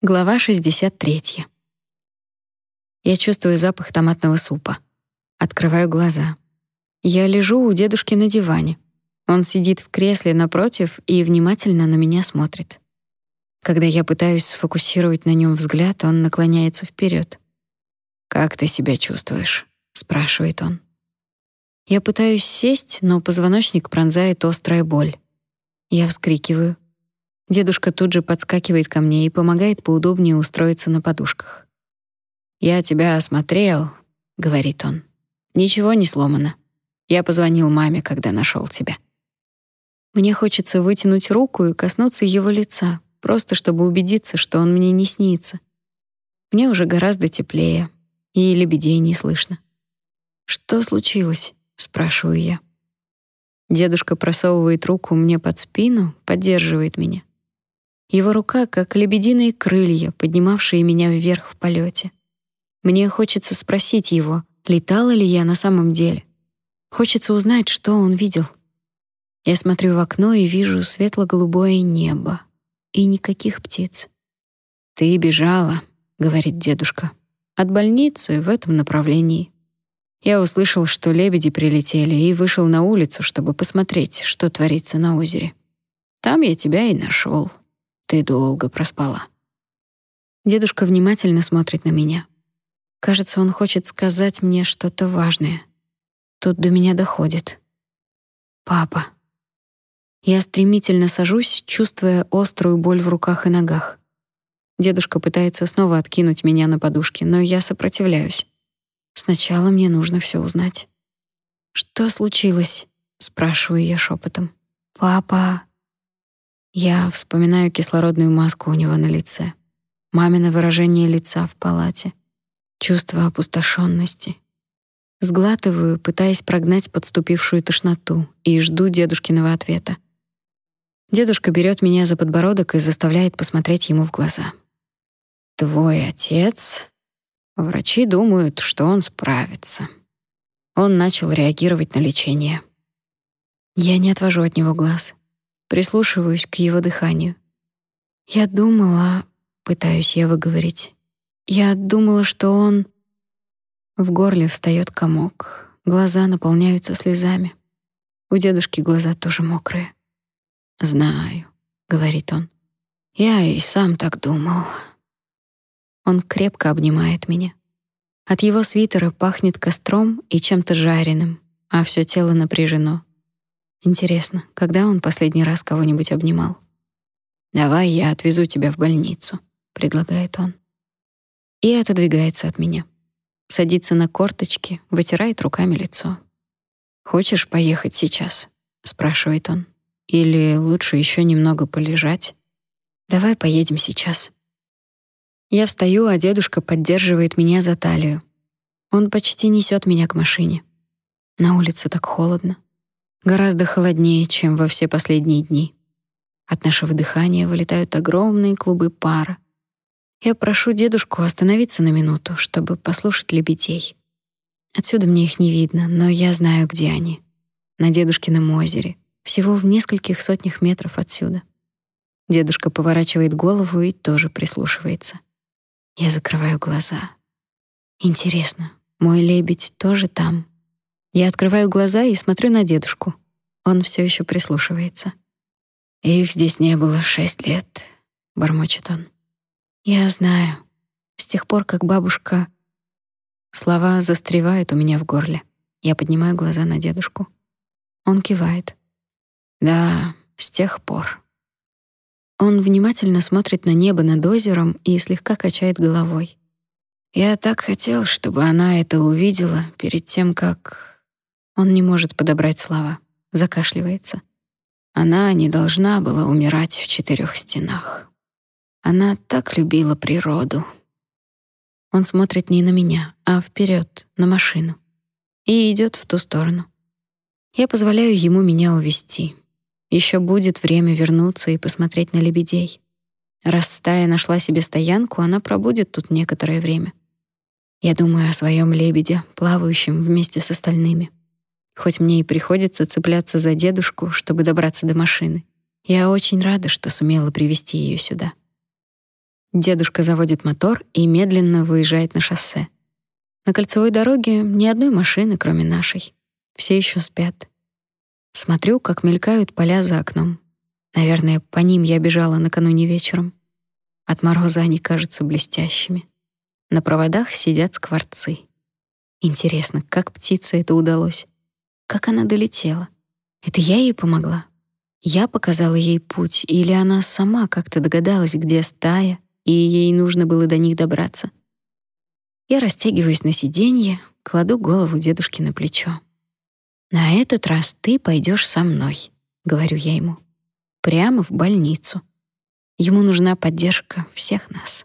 Глава 63. Я чувствую запах томатного супа. Открываю глаза. Я лежу у дедушки на диване. Он сидит в кресле напротив и внимательно на меня смотрит. Когда я пытаюсь сфокусировать на нем взгляд, он наклоняется вперед. «Как ты себя чувствуешь?» — спрашивает он. Я пытаюсь сесть, но позвоночник пронзает острая боль. Я вскрикиваю. Дедушка тут же подскакивает ко мне и помогает поудобнее устроиться на подушках. «Я тебя осмотрел», — говорит он. «Ничего не сломано. Я позвонил маме, когда нашел тебя». Мне хочется вытянуть руку и коснуться его лица, просто чтобы убедиться, что он мне не снится. Мне уже гораздо теплее, и лебедей не слышно. «Что случилось?» — спрашиваю я. Дедушка просовывает руку мне под спину, поддерживает меня. Его рука, как лебединые крылья, поднимавшие меня вверх в полете. Мне хочется спросить его, летала ли я на самом деле. Хочется узнать, что он видел. Я смотрю в окно и вижу светло-голубое небо и никаких птиц. «Ты бежала», — говорит дедушка, — «от больницы в этом направлении». Я услышал, что лебеди прилетели, и вышел на улицу, чтобы посмотреть, что творится на озере. Там я тебя и нашел. Ты долго проспала. Дедушка внимательно смотрит на меня. Кажется, он хочет сказать мне что-то важное. Тут до меня доходит. Папа. Я стремительно сажусь, чувствуя острую боль в руках и ногах. Дедушка пытается снова откинуть меня на подушке, но я сопротивляюсь. Сначала мне нужно все узнать. Что случилось? спрашиваю я шепотом. Папа, я вспоминаю кислородную маску у него на лице, мамино выражение лица в палате, чувство опустошенности. Сглатываю, пытаясь прогнать подступившую тошноту, и жду дедушкиного ответа. Дедушка берет меня за подбородок и заставляет посмотреть ему в глаза. «Твой отец...» Врачи думают, что он справится. Он начал реагировать на лечение. Я не отвожу от него глаз прислушиваюсь к его дыханию. Я думала, пытаюсь я выговорить. Я думала, что он в горле встает комок, глаза наполняются слезами. У дедушки глаза тоже мокрые. "Знаю", говорит он. "Я и сам так думал". Он крепко обнимает меня. От его свитера пахнет костром и чем-то жареным, а все тело напряжено. Интересно, когда он последний раз кого-нибудь обнимал? «Давай я отвезу тебя в больницу», — предлагает он. И отодвигается от меня. Садится на корточки, вытирает руками лицо. «Хочешь поехать сейчас?» — спрашивает он. «Или лучше еще немного полежать?» «Давай поедем сейчас». Я встаю, а дедушка поддерживает меня за талию. Он почти несет меня к машине. На улице так холодно. Гораздо холоднее, чем во все последние дни. От нашего дыхания вылетают огромные клубы пара. Я прошу дедушку остановиться на минуту, чтобы послушать лебедей. Отсюда мне их не видно, но я знаю, где они. На дедушкином озере, всего в нескольких сотнях метров отсюда. Дедушка поворачивает голову и тоже прислушивается. Я закрываю глаза. Интересно, мой лебедь тоже там? Я открываю глаза и смотрю на дедушку. Он все еще прислушивается. Их здесь не было шесть лет, бормочет он. Я знаю. С тех пор, как бабушка Слова застревают у меня в горле. Я поднимаю глаза на дедушку. Он кивает. Да, с тех пор. Он внимательно смотрит на небо над озером и слегка качает головой. Я так хотел, чтобы она это увидела перед тем, как он не может подобрать слова, закашливается. Она не должна была умирать в четырех стенах. Она так любила природу. Он смотрит не на меня, а вперед, на машину, и идет в ту сторону. Я позволяю ему меня увести. Еще будет время вернуться и посмотреть на лебедей. Раз стая нашла себе стоянку, она пробудет тут некоторое время. Я думаю о своем лебеде, плавающем вместе с остальными. Хоть мне и приходится цепляться за дедушку, чтобы добраться до машины. Я очень рада, что сумела привести ее сюда. Дедушка заводит мотор и медленно выезжает на шоссе. На кольцевой дороге ни одной машины, кроме нашей. Все еще спят. Смотрю, как мелькают поля за окном. Наверное, по ним я бежала накануне вечером. От мороза они кажутся блестящими. На проводах сидят скворцы. Интересно, как птице это удалось? Как она долетела? Это я ей помогла? Я показала ей путь, или она сама как-то догадалась, где стая, и ей нужно было до них добраться? Я растягиваюсь на сиденье, кладу голову дедушке на плечо. «На этот раз ты пойдешь со мной», — говорю я ему. «Прямо в больницу. Ему нужна поддержка всех нас».